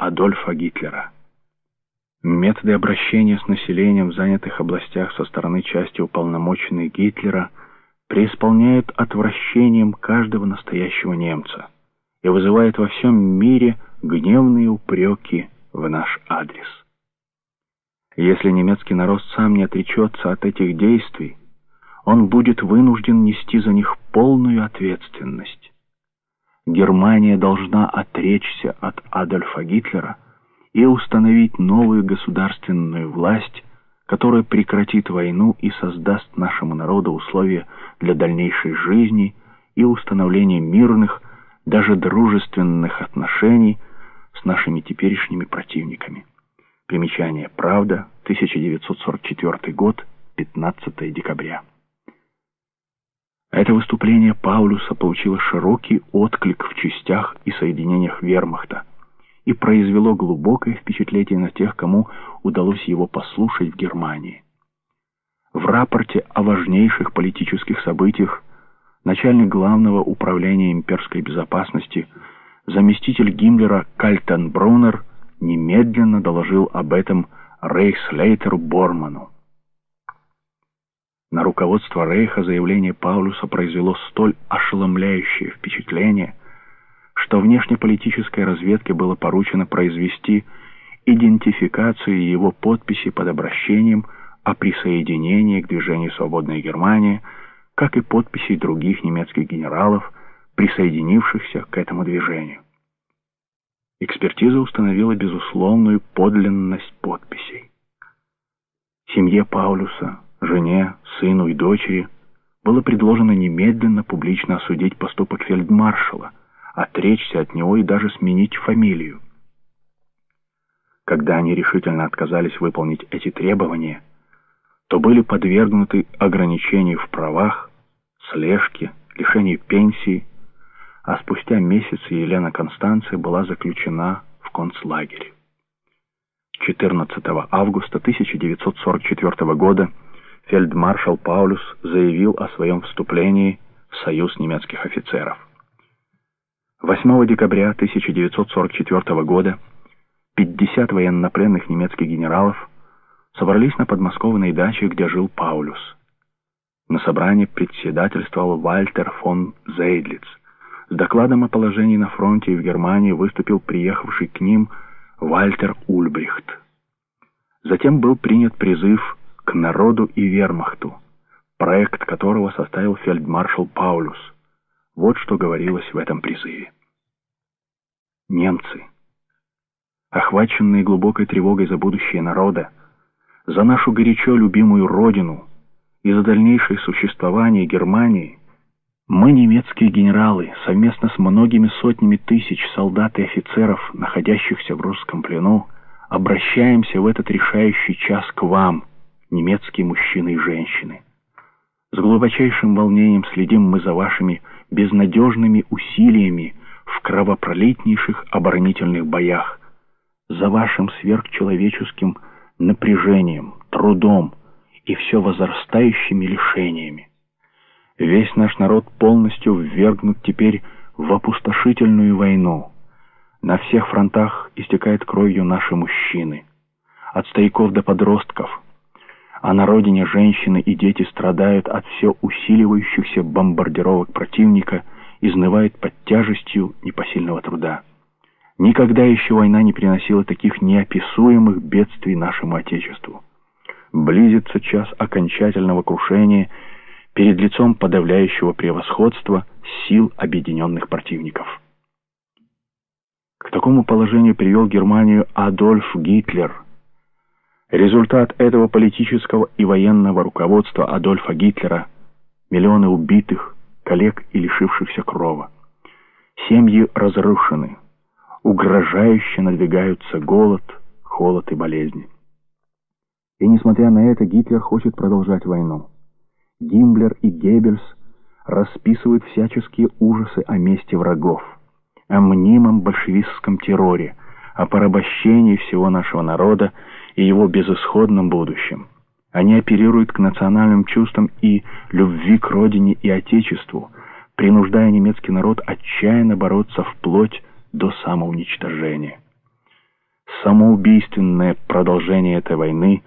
Адольфа Гитлера. Методы обращения с населением в занятых областях со стороны части уполномоченной Гитлера преисполняют отвращением каждого настоящего немца и вызывают во всем мире гневные упреки в наш адрес. Если немецкий народ сам не отречется от этих действий, он будет вынужден нести за них полную ответственность. Германия должна отречься от Адольфа Гитлера и установить новую государственную власть, которая прекратит войну и создаст нашему народу условия для дальнейшей жизни и установления мирных, даже дружественных отношений с нашими теперешними противниками. Примечание «Правда», 1944 год, 15 декабря. Это выступление Паулюса получило широкий отклик в частях и соединениях вермахта и произвело глубокое впечатление на тех, кому удалось его послушать в Германии. В рапорте о важнейших политических событиях начальник главного управления имперской безопасности, заместитель Гиммлера Кальтенбруннер, немедленно доложил об этом рейхслейтеру Борману. На руководство Рейха заявление Паулюса произвело столь ошеломляющее впечатление, что внешнеполитической разведке было поручено произвести идентификацию его подписи под обращением о присоединении к движению «Свободная Германия», как и подписей других немецких генералов, присоединившихся к этому движению. Экспертиза установила безусловную подлинность подписей. Семье Паулюса жене, сыну и дочери было предложено немедленно публично осудить поступок фельдмаршала, отречься от него и даже сменить фамилию. Когда они решительно отказались выполнить эти требования, то были подвергнуты ограничению в правах, слежке, лишению пенсии, а спустя месяц Елена Констанция была заключена в концлагерь. 14 августа 1944 года фельдмаршал Паулюс заявил о своем вступлении в Союз немецких офицеров. 8 декабря 1944 года 50 военнопленных немецких генералов собрались на подмосковной даче, где жил Паулюс. На собрании председательствовал Вальтер фон Зейдлиц. С докладом о положении на фронте и в Германии выступил приехавший к ним Вальтер Ульбрихт. Затем был принят призыв к народу и вермахту, проект которого составил фельдмаршал Паулюс. Вот что говорилось в этом призыве. Немцы, охваченные глубокой тревогой за будущее народа, за нашу горячо любимую родину и за дальнейшее существование Германии, мы, немецкие генералы, совместно с многими сотнями тысяч солдат и офицеров, находящихся в русском плену, обращаемся в этот решающий час к вам – немецкие мужчины и женщины. С глубочайшим волнением следим мы за вашими безнадежными усилиями в кровопролитнейших оборонительных боях, за вашим сверхчеловеческим напряжением, трудом и все возрастающими лишениями. Весь наш народ полностью ввергнут теперь в опустошительную войну. На всех фронтах истекает кровью наши мужчины. От стариков до подростков – а на родине женщины и дети страдают от все усиливающихся бомбардировок противника, изнывают под тяжестью непосильного труда. Никогда еще война не приносила таких неописуемых бедствий нашему Отечеству. Близится час окончательного крушения перед лицом подавляющего превосходства сил объединенных противников. К такому положению привел Германию Адольф Гитлер – Результат этого политического и военного руководства Адольфа Гитлера – миллионы убитых, коллег и лишившихся крова. Семьи разрушены, угрожающе надвигаются голод, холод и болезни. И несмотря на это, Гитлер хочет продолжать войну. Гиммлер и Геббельс расписывают всяческие ужасы о мести врагов, о мнимом большевистском терроре, о порабощении всего нашего народа и его безысходном будущем. Они оперируют к национальным чувствам и любви к родине и отечеству, принуждая немецкий народ отчаянно бороться вплоть до самоуничтожения. самоубийственное продолжение этой войны